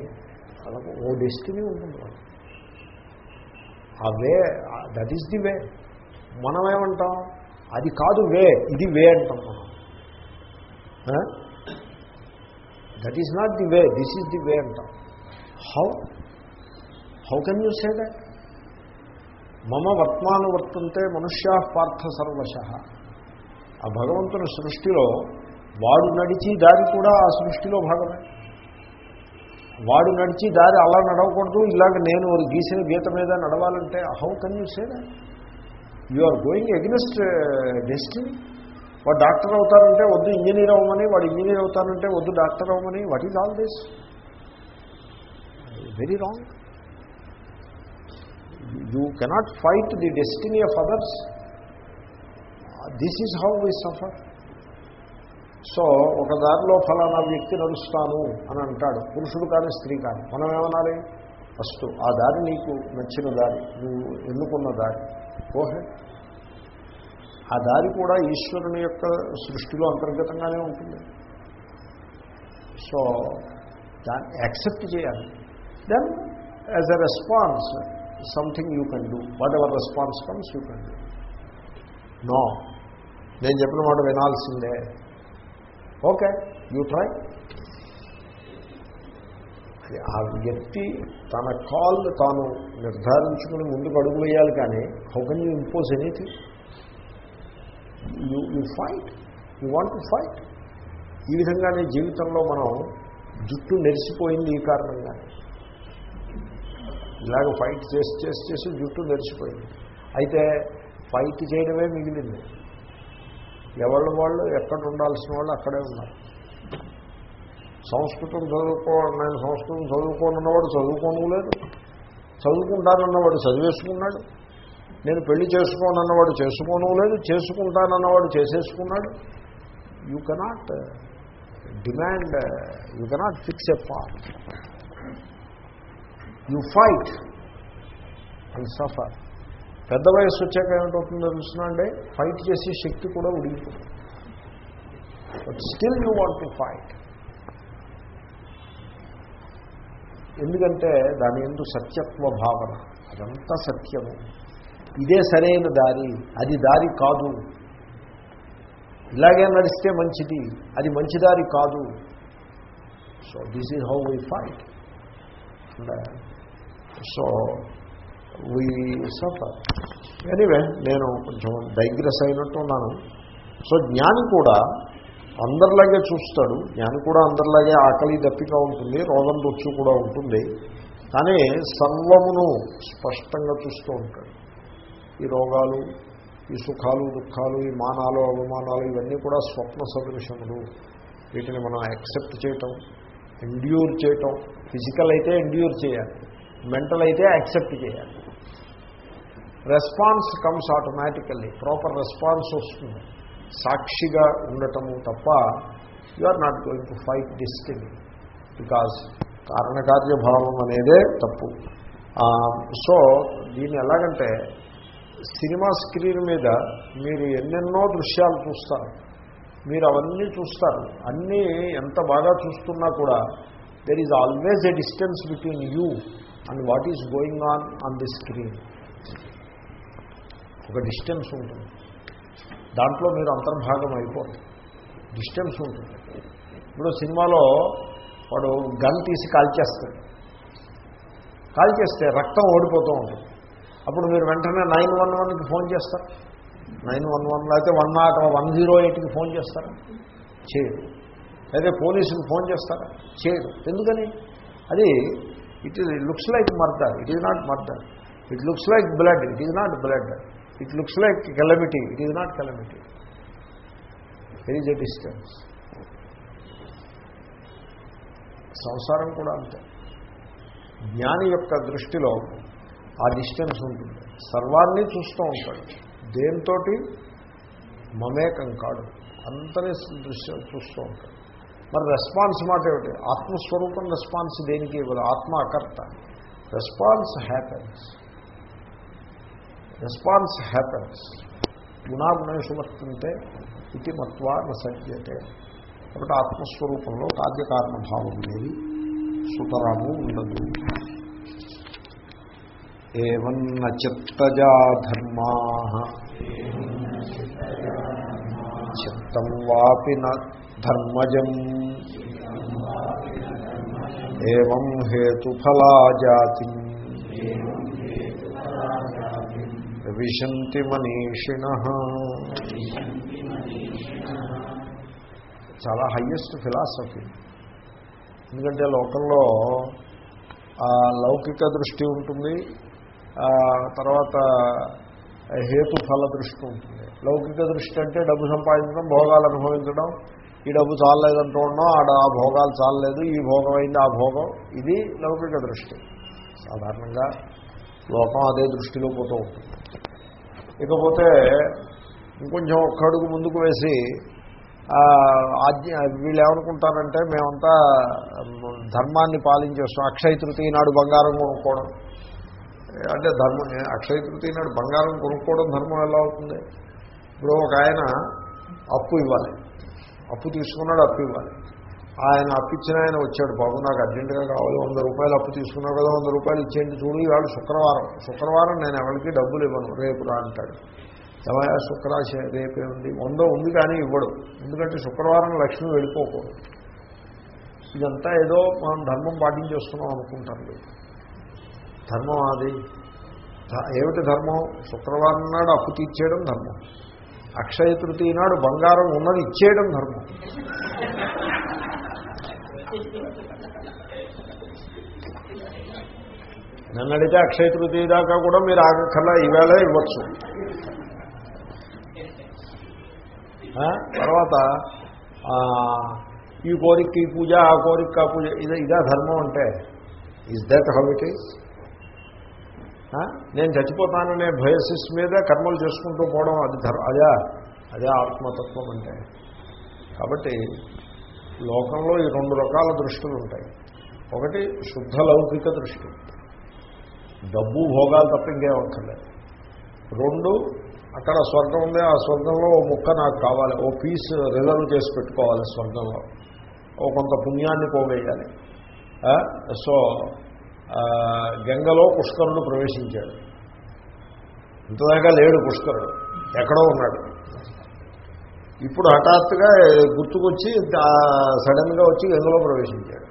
వాళ్ళకు ఓ డెస్టినీ ఉంటుంది. వాళ్ళకి ఆ way that is the way మనం ఏమంటాం అది కాదు వే ఇది వే అంటాం మనం. That is not the way this is the way అంటాం. How how can you say that మమ వర్త్మాను వర్తంతే మనుష్యా పార్థ సర్వశ. ఆ భగవంతుని సృష్టిలో వాడు నడిచి దారి కూడా ఆ సృష్టిలో భాగమే. వాడు నడిచి దారి అలా నడవకూడదు ఇలాగ నేను గీసిన గీత మీద నడవాలంటే how can you say that you are going against destiny వాడు డాక్టర్ అవుతారంటే వద్దు ఇంజనీర్ అవ్వమని వాడు ఇంజనీర్ అవుతారంటే వద్దు డాక్టర్ అవ్వమని what is all this very wrong you cannot fight the destiny of others this is how we suffer so ఒక దారిలో ఫలానా వ్యక్తి నడుస్తాను అని అంటాడు. పురుషుడు కానీ స్త్రీ కానీ. మనం ఏమనాలి? ఫస్ట్ ఆ దారి నీకు నచ్చిన దారి. నువ్వు ఎన్నుకున్న దారి. ఓహే. ఆ దారి కూడా ఈశ్వరుని యొక్క సృష్టిలో అంతర్గతంగానే ఉంటుంది. సో దాన్ని యాక్సెప్ట్ చేయాలి. Then as a response something you can do whatever response comes you can do no నేను చెప్పిన మాట వినాల్సిందే. ఓకే యూ ట్రై ఆ వ్యక్తి తన కాల్ తాను నిర్ధారించుకుని ముందుకు అడుగు వేయాలి కానీ how can you impose anything you you fight you want to fight ఈ విధంగానే జీవితంలో మనం జుట్టు నెరిసిపోయింది ఈ కారణంగా. ఇలాగ ఫైట్ చేసి చేసి చేసి జుట్టు నెరిసిపోయింది. అయితే ఫైట్ చేయడమే మిగిలింది. ఎవరి వాళ్ళు ఎక్కడ ఉండాల్సిన వాళ్ళు అక్కడే ఉన్నారు. సంస్కృతం చదువుకో నేను సంస్కృతం చదువుకోనున్నవాడు చదువుకోను లేదు చదువుకుంటానన్నవాడు చదివేసుకున్నాడు. నేను పెళ్ళి చేసుకోనన్నవాడు చేసుకోను లేదు చేసుకుంటానన్నవాడు చేసేసుకున్నాడు. You cannot demand you cannot fix a part you fight and suffer పెద్ద వయసు వచ్చాక ఏమిటవుతుందో తెలుసునండి ఫైట్ చేసే శక్తి కూడా ఉడిగిపోతుంది. But still you want to fight ఎందుకంటే దాని ఎందు సత్యత్వ భావన. అదంతా సత్యము. ఇదే సరైన దారి. అది దారి కాదు. ఇలాగే నడిస్తే మంచిది. అది మంచి దారి కాదు. So this is how why fight so we suffer anyway నేను కొంచెం డైగ్రెస్ అయినట్టు ఉన్నాను. సో జ్ఞాని కూడా అందరిలాగే చూస్తాడు. జ్ఞాని కూడా అందరిలాగే ఆకలి దప్పిగా ఉంటుంది రోగం దొచ్చు కూడా ఉంటుంది. కానీ సర్వమును స్పష్టంగా చూస్తూ ఉంటాడు. ఈ రోగాలు ఈ సుఖాలు దుఃఖాలు ఈ మానాలు అవమానాలు ఇవన్నీ కూడా స్వప్న సదృశములు. వీటిని మనం యాక్సెప్ట్ చేయటం ఎండ్యూర్ చేయటం. ఫిజికల్ అయితే ఎండ్యూర్ చేయాలి. మెంటల్ అయితే యాక్సెప్ట్ చేయాలి. Response comes automatically. Proper response వస్తుంది. సాక్షిగా ఉండటము తప్ప you are not going to fight this thing because కారణకార్యభావం అనేదే తప్పు. సో దీన్ని ఎలాగంటే సినిమా స్క్రీన్ మీద మీరు ఎన్నెన్నో దృశ్యాలు చూస్తారు. మీరు అవన్నీ చూస్తారు. అన్నీ ఎంత బాగా చూస్తున్నా కూడా there is always a distance between you and what is going on on the screen ఒక డిస్టెన్స్ ఉంటుంది. దాంట్లో మీరు అంతర్భాగం అయిపోరు డిస్టెన్స్ ఉంటుంది. ఇప్పుడు సినిమాలో వాడు గన్ తీసి కాల్చేస్తాడు. కాల్చేస్తే రక్తం ఓడిపోతూ ఉంటుంది. అప్పుడు మీరు వెంటనే నైన్ వన్ వన్కి ఫోన్ చేస్తారు. నైన్ వన్ వన్ లేకపోతే వన్ నాట్ వన్ జీరో ఎయిట్కి ఫోన్ చేస్తారా. చేయరు. అయితే పోలీసుకి ఫోన్ చేస్తారా. చేయరు. ఎందుకని? అది it is looks like murder it is not murder it looks like blood. It is not blood. It looks like calamity it is not calamity there is a distance సంసారం కూడా అంతే. జ్ఞాని యొక్క దృష్టిలో ఆ డిస్టెన్స్ ఉంటుంది. సర్వాన్ని చూస్తూ ఉంటాడు. దేంతో మమేకం కాడు. అంతనే దృశ్యం చూస్తూ ఉంటాడు. మరి రెస్పాన్స్ మాట ఏమిటి? ఆత్మస్వరూపం రెస్పాన్స్ దేనికి ఇవ్వదు? ఆత్మ అకర్త. రెస్పాన్స్ హ్యాపెన్స్ రెస్పాన్స్ హ్యాపెన్స్ గుణాగుణేషు వర్తంతే ఇది మత్వా నసజ్యతే కాబట్టి ఆత్మస్వరూపంలో కార్యకారణ భావం అనేది సుతరాము ఉండదు ఏవన్న చిత్తజా ధర్మా చిత్తం వాపి ధర్మజం ఏం హేతుఫలా జాతి విశంతి మనీషిణ. చాలా హయ్యెస్ట్ ఫిలాసఫీ ఎందుకంటే లోకంలో లౌకిక దృష్టి ఉంటుంది తర్వాత హేతుఫల దృష్టి ఉంటుంది. లౌకిక దృష్టి అంటే డబ్బు సంపాదించడం భోగాలు అనుభవించడం. ఈ డబ్బు చాలలేదంటూ ఉండడం ఆడ ఆ భోగాలు చాలలేదు ఈ భోగం అయింది ఆ భోగం. ఇది లౌకిక దృష్టి. సాధారణంగా లోకం అదే దృష్టిలో పోతూ ఉంటుంది. ఇకపోతే ఇంకొంచెం ఒక్క అడుగు ముందుకు వేసి ఆజ్ఞ వీళ్ళు ఏమనుకుంటారంటే మేమంతా ధర్మాన్ని పాలించేస్తాం. అక్షయ తృతీయ నాడు బంగారం కొనుక్కోవడం. అంటే ధర్మం అక్షయ తృతీయ నాడు బంగారం కొనుక్కోవడం ధర్మం ఎలా అవుతుంది? ఇప్పుడు ఒక ఆయన అప్పు ఇవ్వాలి. అప్పు తీసుకున్నాడు అప్పు ఇవ్వాలి. ఆయన అప్పిచ్చిన ఆయన వచ్చాడు బాబు నాకు అర్జెంటుగా కావాలి వంద రూపాయలు అప్పు తీసుకున్నావు కదా వంద రూపాయలు ఇచ్చేయండి చూడు ఇవాళ శుక్రవారం. శుక్రవారం నేను ఎవరికి డబ్బులు ఇవ్వను రేపు రా అంటాడు. ఎవయా శుక్రాశ రేపే ఉంది వంద ఉంది కానీ ఇవ్వడు. ఎందుకంటే శుక్రవారం లక్ష్మి వెళ్ళిపోకూడదు. ఇదంతా ఏదో మనం ధర్మం పాటించేస్తున్నాం అనుకుంటాం ధర్మం అది. ఏమిటి ధర్మం? శుక్రవారం నాడు అప్పు తీర్చేయడం ధర్మం. అక్షయ తృతీయ నాడు బంగారం ఉన్నది ఇచ్చేయడం ధర్మం. నన్నడితే అక్షయ తృతీయ దాకా కూడా మీరు ఆగక్కర్లా ఈవేళ ఇవ్వచ్చు. తర్వాత ఈ కోరిక ఈ పూజ ఆ కోరిక ఆ పూజ ఇదే ఇదా ధర్మం అంటే is that how it is నేను చచ్చిపోతాననే భయసిస్ మీద కర్మలు చేసుకుంటూ పోవడం అది ధర్మ అదే అదే ఆత్మతత్వం అంటే. కాబట్టి లోకంలో ఈ రెండు రకాల దృష్టులు ఉంటాయి. ఒకటి శుద్ధ లౌకిక దృష్టి. డబ్బు భోగాలు తప్ప ఇంకేం అక్కర్లేదు రెండు అక్కడ స్వర్గం ఉంది ఆ స్వర్గంలో ఓ ముక్క నాకు కావాలి ఓ పీస్ రిజర్వ్ చేసి పెట్టుకోవాలి స్వర్గంలో. ఓ కొంత పుణ్యాన్ని పోవేయాలి సో గంగలో పుష్కరుడు ప్రవేశించాడు. ఇంతదాకా లేడు పుష్కరుడు ఎక్కడో ఉన్నాడు. ఇప్పుడు హఠాత్తుగా గుర్తుకొచ్చి సడన్గా వచ్చి గంగలో ప్రవేశించాడు.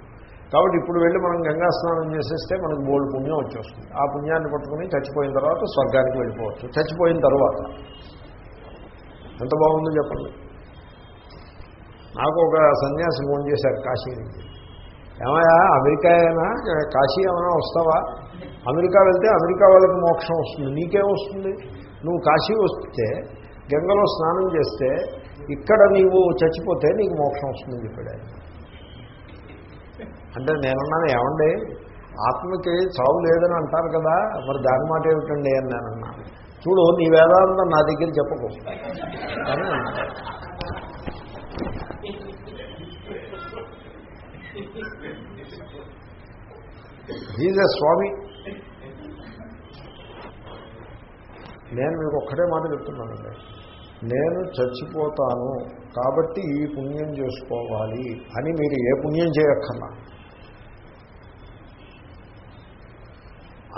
కాబట్టి ఇప్పుడు వెళ్ళి మనం గంగా స్నానం చేసేస్తే మనకు బోల్డ్ పుణ్యం వచ్చేస్తుంది. ఆ పుణ్యాన్ని పట్టుకుని చచ్చిపోయిన తర్వాత స్వర్గానికి వెళ్ళిపోవచ్చు. చచ్చిపోయిన తర్వాత. ఎంత బాగుందో చెప్పండి. నాకు ఒక సన్యాసి ఫోన్ చేశారు కాశీ నుంచి ఏమయ్యా అమెరికా అయినా కాశీ ఏమైనా వస్తావా? అమెరికా వెళ్తే అమెరికా వాళ్ళకి మోక్షం వస్తుంది. నీకేం వస్తుంది? నువ్వు కాశీ వస్తే గంగలో స్నానం చేస్తే ఇక్కడ నీవు చచ్చిపోతే నీకు మోక్షం వస్తుందని చెప్పాడు ఆయన. అంటే నేనున్నాను ఏమండి? ఆత్మకి చావు లేదని అంటారు కదా మరి దాని మాట ఏమిటండి అని నేను చూడు నీ వేదాంతం నా దగ్గర చెప్పకు. అని ఎ స్వామి. నేను మీకు ఒక్కటే మాట చెప్తున్నానండి. నేను చచ్చిపోతాను కాబట్టి ఈ పుణ్యం చేసుకోవాలి అని మీరు ఏ పుణ్యం చేయక్కర్లా.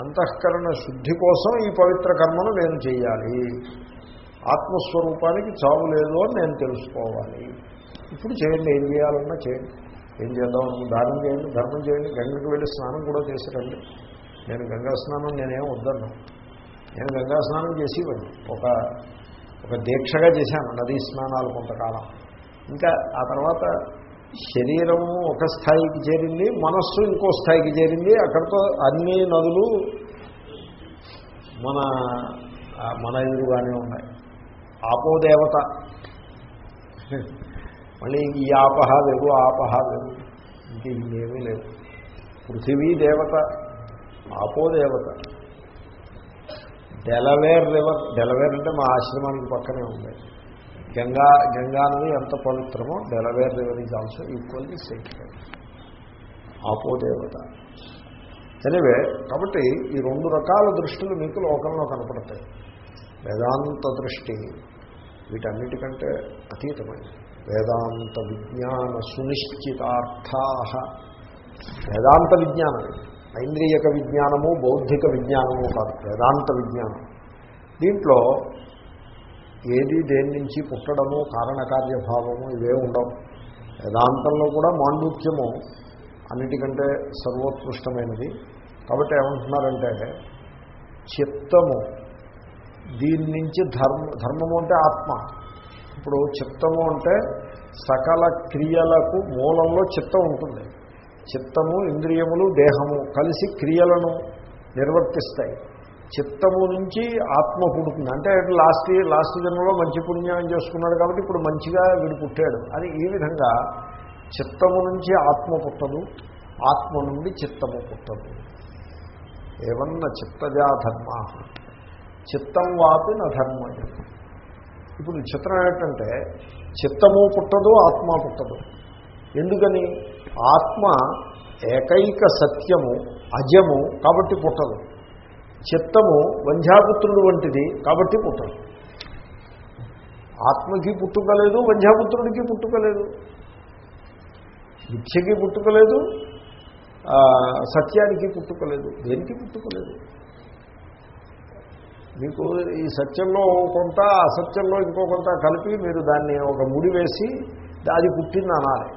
అంతఃకరణ శుద్ధి కోసం ఈ పవిత్ర కర్మను నేను చేయాలి ఆత్మస్వరూపానికి చావు లేదు అని నేను తెలుసుకోవాలి. ఇప్పుడు చేయండి ఏం చేయాలన్నా చేయండి. ఏం చేద్దాం? దానం చేయండి ధర్మం చేయండి గంగకు వెళ్ళి స్నానం కూడా చేసిరండి. నేను గంగా స్నానం నేనేం వద్దన్నా. నేను గంగా స్నానం చేసేవాడిని. ఒక ఒక దీక్షగా చేశాను నదీ స్నానాలు కొంతకాలం. ఇంకా ఆ తర్వాత శరీరము ఒక స్థాయికి చేరింది మనస్సు ఇంకో స్థాయికి చేరింది. అక్కడితో అన్ని నదులు మన మన ఎదురుగానే ఉన్నాయి. ఆపోదేవత. మళ్ళీ ఈ ఆపహ లేవు ఆపహ లేవు ఇంక ఇవేమీ లేవు. పృథివీ దేవత ఆపోదేవత. డెలవేర్ రివర్ డెలవేర్ అంటే మా ఆశ్రమానికి పక్కనే ఉంది. గంగా గంగానది ఎంత పవిత్రమో Delaware river is also equally sacred ఆపోదేవత. Anyway కాబట్టి ఈ రెండు రకాల దృష్టిలు మీకు లోకంలో కనపడతాయి. వేదాంత దృష్టి వీటన్నిటికంటే అతీతమైనది. వేదాంత విజ్ఞాన సునిశ్చితార్థా వేదాంత విజ్ఞానం ఐంద్రియక విజ్ఞానము బౌద్ధిక విజ్ఞానము కాదు వేదాంత విజ్ఞానం. దీంట్లో ఏది దేని నుంచి పుట్టడము కారణకార్యభావము ఇవే ఉండవు. వేదాంతంలో కూడా మాండూక్యము అన్నిటికంటే సర్వోత్కృష్టమైనది. కాబట్టి ఏమంటున్నారంటే చిత్తము దీని నుంచి ధర్మ ధర్మము అంటే ఆత్మ. ఇప్పుడు చిత్తము అంటే సకల క్రియలకు మూలంలో చిత్తం ఉంటుంది. చిత్తము ఇంద్రియములు దేహము కలిసి క్రియలను నిర్వర్తిస్తాయి. చిత్తము నుంచి ఆత్మ పుడుతుంది. అంటే లాస్ట్ లాస్ట్ జన్మలో మంచి పుణ్యం చేసుకున్నాడు కాబట్టి ఇప్పుడు మంచిగా వీడు పుట్టాడు. అని ఈ విధంగా? చిత్తము నుంచి ఆత్మ పుట్టదు ఆత్మ నుండి చిత్తము పుట్టదు. ఏమన్న చిత్తజా ధర్మ. చిత్తం వాపి నా ధర్మం ఇప్పుడు చిత్రం ఏంటంటే చిత్తము పుట్టదు ఆత్మ పుట్టదు. ఎందుకని? ఆత్మ ఏకైక సత్యము అజము కాబట్టి పుట్టదు. చిత్తము వంధ్యాపుత్రుడు వంటిది కాబట్టి పుట్టదు. ఆత్మకి పుట్టుకలేదు వంధ్యాపుత్రుడికి పుట్టుకలేదు మిథ్యకి పుట్టుకలేదు సత్యానికి పుట్టుకలేదు దేనికి పుట్టుకలేదు మీకు ఈ సత్యంలో కొంత అసత్యంలో ఇంకో కొంత కలిపి మీరు దాన్ని ఒక ముడి వేసి అది పుట్టింది అనాలి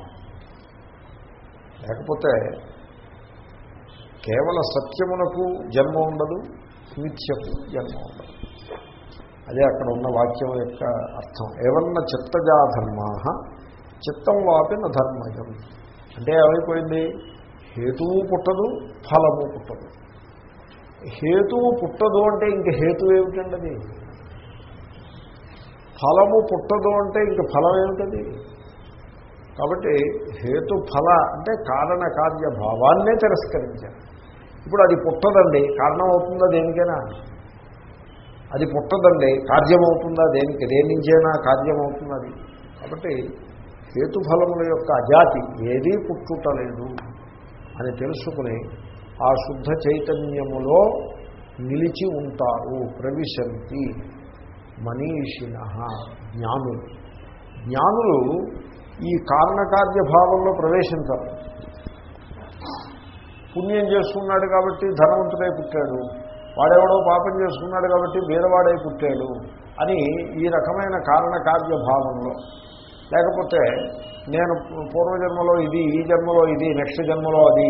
లేకపోతే కేవల సత్యమునకు జన్మ ఉండదు మిథ్యకు జన్మ ఉండదు. అదే అక్కడ ఉన్న వాక్యం యొక్క అర్థం. ఏవన్న చిత్తజా ధర్మా చిత్తం వాపిన నా ధర్మజం. అంటే ఏమైపోయింది? హేతువు పుట్టదు ఫలము పుట్టదు. హేతువు పుట్టదు అంటే ఇంక హేతు ఏమిటండి అది ఫలము పుట్టదు అంటే ఇంక ఫలం ఏమిటది? కాబట్టి హేతు ఫల అంటే కారణ కార్య భావాన్నే తిరస్కరించారు. ఇప్పుడు అది పుట్టదండి. కారణం అవుతుందా దేనికైనా? అది పుట్టదండి. కార్యం అవుతుందా దేనికి? దేని నుంచైనా కార్యం అవుతుంది అది కాబట్టి హేతుఫలముల యొక్క అజాతి ఏదీ పుట్టుటలేదు అని తెలుసుకుని ఆ శుద్ధ చైతన్యములో నిలిచి ఉంటారు ప్రవిశంతి మనీషిణ జ్ఞానులు. జ్ఞానులు ఈ కారణకార్యభావంలో ప్రవేశించరు. పుణ్యం చేసుకున్నాడు కాబట్టి ధనవంతుడై పుట్టాడు. వాడెవడో పాపం చేసుకున్నాడు కాబట్టి బీదవాడై పుట్టాడు అని ఈ రకమైన కారణ కార్యభావంలో లేకపోతే నేను పూర్వజన్మలో ఇది ఈ జన్మలో ఇది నెక్స్ట్ జన్మలో అది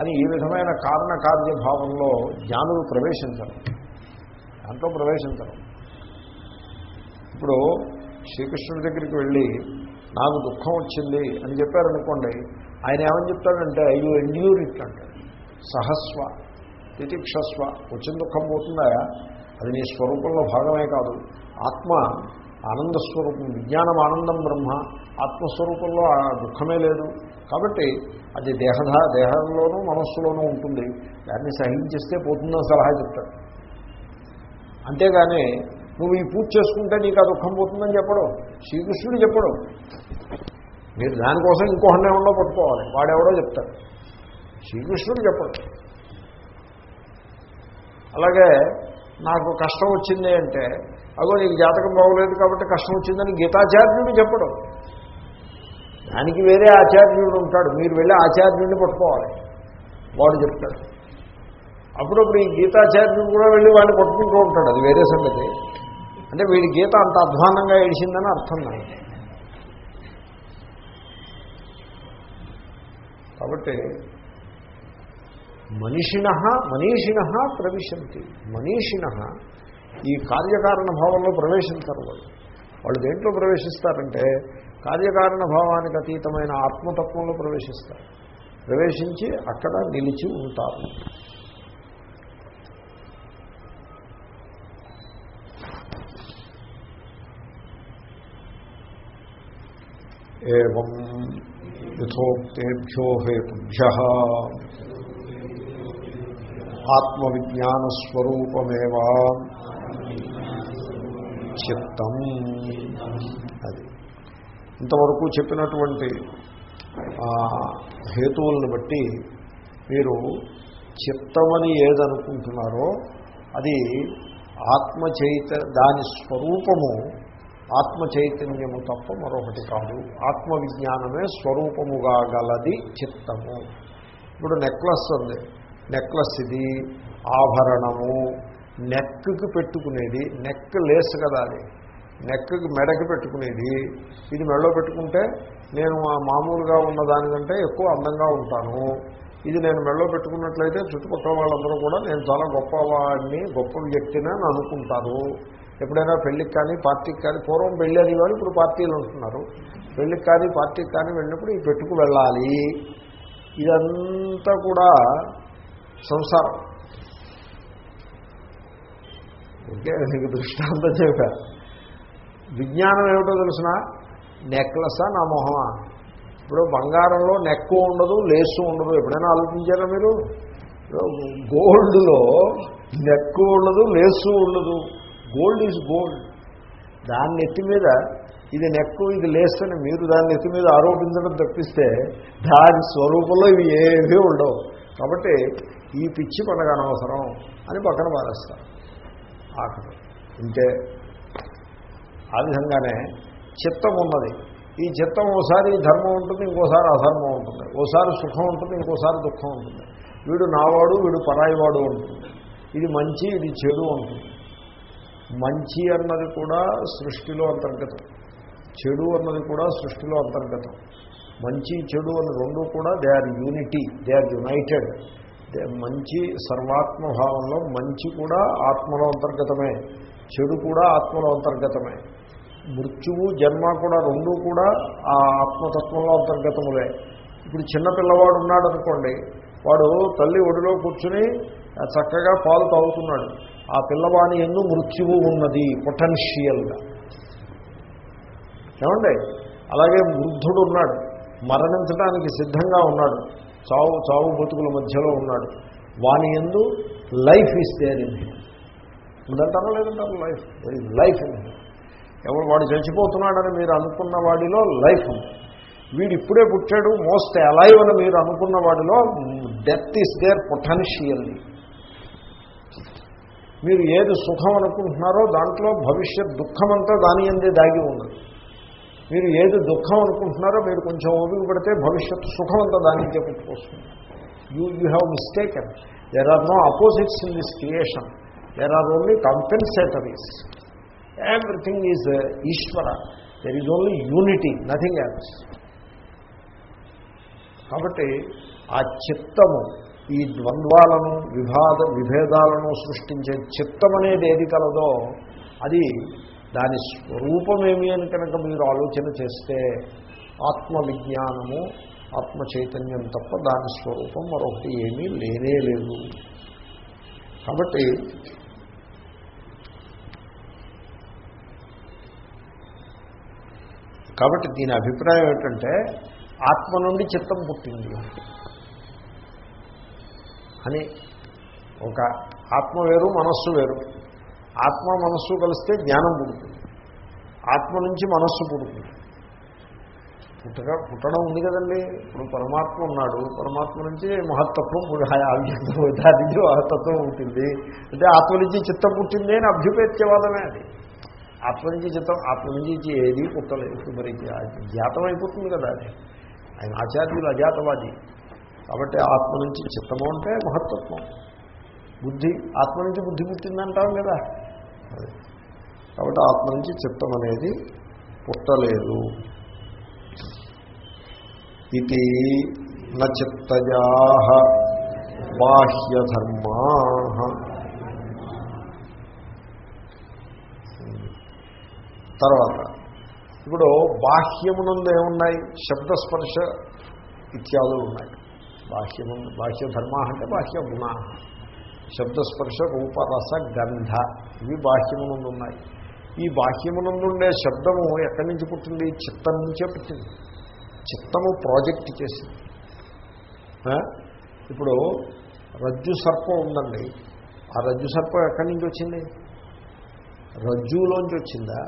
అని ఈ విధమైన కారణ కార్యభావంలో జ్ఞానులు ప్రవేశించరు. దాంట్లో ప్రవేశించరు. ఇప్పుడు శ్రీకృష్ణుడి దగ్గరికి వెళ్ళి నాకు దుఃఖం వచ్చింది అని చెప్పారనుకోండి ఆయన ఏమని చెప్తాడంటే యూ ఎండ్యూర్ ఇట్ అంటాడు. సహస్వ తితిక్షస్వ వచ్చిన దుఃఖం పోతుందా అది నీ స్వరూపంలో భాగమే కాదు. ఆత్మ ఆనంద స్వరూపం విజ్ఞానం ఆనందం బ్రహ్మ. ఆత్మస్వరూపంలో ఆ దుఃఖమే లేదు. కాబట్టి అది దేహధ దేహంలోనూ మనస్సులోనూ ఉంటుంది. దాన్ని సహించేస్తే పోతుందని సలహా చెప్తాడు. అంతేగాని నువ్వు ఈ పూజ చేసుకుంటే నీకు ఆ దుఃఖం పోతుందని చెప్పడం శ్రీకృష్ణుడు చెప్పడం. మీరు దానికోసం ఇంకొకరిని ఉండో పట్టుకోవాలి. వాడెవడో చెప్తాడు. శ్రీకృష్ణుడు చెప్పడు. అలాగే నాకు కష్టం వచ్చింది అంటే అగో నీకు జాతకం బాగోలేదు కాబట్టి కష్టం వచ్చిందని గీతాచార్యుడు చెప్పడం. దానికి వేరే ఆచార్యుడు ఉంటాడు. మీరు వెళ్ళి ఆచార్యుడిని పట్టుకోవాలి. వాడు చెప్తాడు. అప్పుడప్పుడు ఈ గీతాచార్యుడు కూడా వెళ్ళి వాడిని పట్టుకుంటూ ఉంటాడు. అది వేరే సంగతి. అంటే వీడి గీత అంత అధ్వానంగా ఏడిచిందని అర్థం నాకు కాబట్టి మనిషిన మనీషిణ ప్రవిశంతి. మనీషిణ ఈ కార్యకారణ భావంలో ప్రవేశించరు వాళ్ళు. వాళ్ళు దేంట్లో ప్రవేశిస్తారంటే కార్యకారణ భావానికి అతీతమైన ఆత్మతత్వంలో ప్రవేశిస్తారు. ప్రవేశించి అక్కడ నిలిచి ఉంటారు. ఏం యథోక్తేభ్యో హేతుభ్య ఆత్మవిజ్ఞానస్వరూపమేవా. చిత్తం. అది. ఇంతవరకు చెప్పినటువంటి హేతువులను బట్టి మీరు చిత్తమని ఏదనుకుంటున్నారో అది ఆత్మ చైత దాని స్వరూపము ఆత్మ చైతన్యము తప్ప మరొకటి కాదు. ఆత్మ విజ్ఞానమే స్వరూపముగా గలది చిత్తము. ఇప్పుడు నెక్లెస్ ఉంది. నెక్లెస్ ఇది ఆభరణము నెక్కి పెట్టుకునేది నెక్ లేస్ కదా అది. నెక్కి మెడకి పెట్టుకునేది. ఇది మెడలో పెట్టుకుంటే నేను మామూలుగా ఉన్న దానికంటే ఎక్కువ అందంగా ఉంటాను. ఇది నేను మెడలో పెట్టుకున్నట్లయితే చుట్టుపక్కల వాళ్ళందరూ కూడా నేను చాలా గొప్పవాడిని గొప్ప వ్యక్తిని అని అనుకుంటారు. ఎప్పుడైనా పెళ్ళికి కానీ పార్టీకి కానీ పూర్వం పెళ్ళి అనేవాళ్ళు ఇప్పుడు పార్టీలు ఉంటున్నారు పెళ్ళికి కానీ పార్టీకి కానీ వెళ్ళినప్పుడు ఈ పెట్టుకు వెళ్ళాలి. ఇదంతా కూడా సంసారం. ఓకే నీకు దృష్టాంతం చెప్పా. విజ్ఞానం ఏమిటో తెలిసిన? నెక్లెసా నా మొహమా? ఇప్పుడు బంగారంలో నెక్కు ఉండదు లేసు ఉండదు. ఎప్పుడైనా ఆలోచించారా మీరు? గోల్డ్లో నెక్కు ఉండదు లేసు ఉండదు. Gold is gold. దాని నెత్తి మీద ఇది నెక్కు ఇది లేస్తని మీరు దాని నెత్తి మీద ఆరోపించడం తప్పిస్తే దాని స్వరూపంలో ఇవి ఏవీ ఉండవు. కాబట్టి ఈ పిచ్చి మనకు అనవసరం అని పక్కన పారేస్తారు. ఆఖరు. అంటే ఆ విధంగానే చిత్తం ఉన్నది. ఈ చిత్తం ఓసారి ధర్మం ఉంటుంది ఇంకోసారి అధర్మం ఉంటుంది. ఓసారి సుఖం ఉంటుంది ఇంకోసారి దుఃఖం ఉంటుంది. వీడు నావాడు వీడు పరాయివాడు ఉంటుంది. ఇది మంచి ఇది చెడు ఉంటుంది. మంచి అన్నది కూడా సృష్టిలో అంతర్గతం. చెడు అన్నది కూడా సృష్టిలో అంతర్గతం. మంచి చెడు అన్న రెండు కూడా they are unity they are united మంచి సర్వాత్మభావంలో మంచి కూడా ఆత్మలో అంతర్గతమే చెడు కూడా ఆత్మలో అంతర్గతమే. మృత్యువు జన్మ కూడా రెండూ కూడా ఆ ఆత్మతత్వంలో అంతర్గతములే. ఇప్పుడు చిన్నపిల్లవాడు ఉన్నాడు అనుకోండి వాడు తల్లి ఒడిలో కూర్చుని చక్కగా పాలు తాగుతున్నాడు. ఆ పిల్లవాణి ఎందు మృత్యువు ఉన్నది పొటెన్షియల్గా. ఏమండి? అలాగే వృద్ధుడు ఉన్నాడు మరణించడానికి సిద్ధంగా ఉన్నాడు. చావు చావు బతుకుల మధ్యలో ఉన్నాడు. వాని ఎందు లైఫ్ ఈస్ దేర్ ఇన్ ఉందంటారా లేదంటారు లైఫ్? లైఫ్ ఇన్ ఎవరు వాడు చచ్చిపోతున్నాడని మీరు అనుకున్న వాడిలో లైఫ్ ఉంది. వీడు ఇప్పుడే పుట్టాడు మోస్ట్ అలైవ్ అని మీరు అనుకున్న వాడిలో డెత్ ఈస్ దేర్ పొటెన్షియల్లీ. మీరు ఏది సుఖం అనుకుంటున్నారో దాంట్లో భవిష్యత్ దుఃఖమంతా దాని అందే దాగి ఉన్నది. మీరు ఏది దుఃఖం అనుకుంటున్నారో మీరు కొంచెం ఓపిక పడితే భవిష్యత్తు సుఖం అంతా దానికి నుంచే you you have mistaken there are no opposites in this creation there are only compensatories everything is Ishwara there is only unity nothing else కాబట్టి ఆ చిత్తము ఈ ద్వంద్వాలను విభాద విభేదాలను సృష్టించే చిత్తం అనేది ఏది కలదో అది దాని స్వరూపమేమి అని కనుక మీరు ఆలోచన చేస్తే ఆత్మవిజ్ఞానము ఆత్మ చైతన్యం తప్ప దాని స్వరూపం మరొకటి ఏమీ లేనే లేదు. కాబట్టి కాబట్టి దీని అభిప్రాయం ఏంటంటే ఆత్మ నుండి చిత్తం పుట్టింది. అని ఒక ఆత్మ వేరు మనస్సు వేరు. ఆత్మ మనస్సు కలిస్తే జ్ఞానం పుడుతుంది. ఆత్మ నుంచి మనస్సు పుడుతుంది. పుట్టక పుట్టడం ఉంది కదండి. ఇప్పుడు పరమాత్మ ఉన్నాడు. పరమాత్మ నుంచి మహత్తత్వం అభ్యుత్వం దాని నుంచి మహత్తత్వం ఉంటుంది అంటే ఆత్మ నుంచి చిత్తం పుట్టింది అని అభ్యుపేత్యవాదమే అది. ఆత్మ నుంచి చిత్తం ఆత్మ నుంచి ఏది పుట్టలేదు. మరి జాతం అయిపోతుంది కదా అది. ఆయన ఆచార్యులు అజాతవాది. కాబట్టి ఆత్మ నుంచి చిత్తము అంటే మహత్తత్వం. బుద్ధి ఆత్మ నుంచి బుద్ధి పుట్టిందంటాం కదా. కాబట్టి ఆత్మ నుంచి చిత్తం అనేది పుట్టలేదు. ఇది నచిత్తజా బాహ్యధర్మా. తర్వాత ఇప్పుడు బాహ్యమునందు ఏమున్నాయి? శబ్దస్పర్శ ఇత్యాదులు ఉన్నాయి. బాహ్యము బాహ్యధర్మ అంటే బాహ్య గుణ శబ్దస్పర్శ రూపరస గంధ ఇవి బాహ్యమునందు ఉన్నాయి ఈ బాహ్యమునందుండే శబ్దము ఎక్కడి నుంచి పుట్టింది? చిత్తం నుంచే పుట్టింది. చిత్తము ప్రాజెక్ట్ చేసింది. ఇప్పుడు రజ్జు సర్పం ఉందండి. ఆ రజ్జు సర్పం ఎక్కడి నుంచి వచ్చింది? రజ్జులోంచి వచ్చిందా?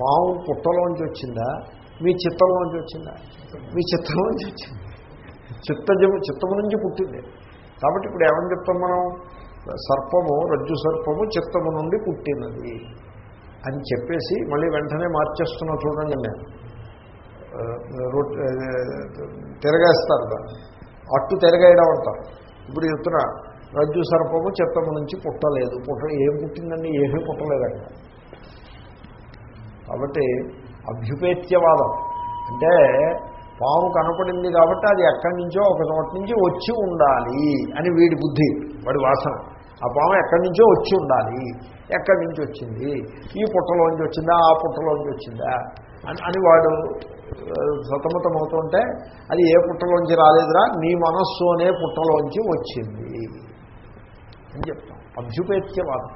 పాము పుట్టలోంచి వచ్చిందా? మీ చిత్తంలోంచి వచ్చిందా? మీ చిత్తంలోంచి వచ్చింది. చిత్తజము చిత్తము నుంచి పుట్టింది. కాబట్టి ఇప్పుడు ఏమని చెప్తాం మనం? సర్పము రజ్జు సర్పము చిత్తము నుండి పుట్టినది అని చెప్పేసి మళ్ళీ వెంటనే మార్చేస్తున్నా చూడండి నేను. తిరగేస్తారు దాన్ని. అట్టు తిరగేయడం అంటారు ఇప్పుడు చెప్తున్నా రజ్జు సర్పము చిత్తము నుంచి పుట్టలేదు. పుట్ట ఏం పుట్టిందండి? ఏమీ పుట్టలేదండి. కాబట్టి అభ్యుపేత్యవాదం. అంటే పాము కనపడింది కాబట్టి అది ఎక్కడి నుంచో ఒక చోట నుంచి వచ్చి ఉండాలి అని వీడి బుద్ధి వాడి వాసన. ఆ పాము ఎక్కడి నుంచో వచ్చి ఉండాలి. ఎక్కడి నుంచి వచ్చింది? ఈ పుట్టలోంచి వచ్చిందా? ఆ పుట్టలోంచి వచ్చిందా? అని అని వాడు సతమతం అవుతుంటే అది ఏ పుట్టలోంచి రాలేదురా? నీ మనస్సు అనే పుట్టలోంచి వచ్చింది అని చెప్తాం. అభ్యుపేత్యవాదం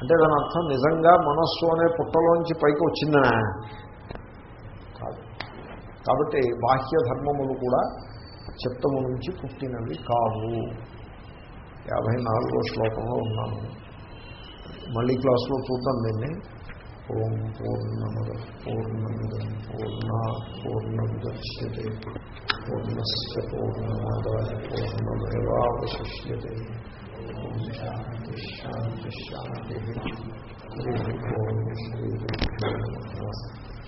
అంటే దాని అర్థం నిజంగా మనస్సు అనే పుట్టలోంచి పైకి వచ్చిందనా? కాబట్టి బాహ్య ధర్మములు కూడా చిత్తము నుంచి పుట్టినవి కావు. యాభై నాలుగో శ్లోకంలో ఉన్నాను. మళ్ళీ క్లాస్లో చూద్దాం దీన్ని. ఓం పూర్ణముద పూర్ణమిదం పూర్ణ పూర్ణముద్యతే పూర్ణస్ పూర్ణమాదాయ పూర్ణమేవాశిష్యతే శాంతి శాంతి శాంతి. ఓం శ్రీ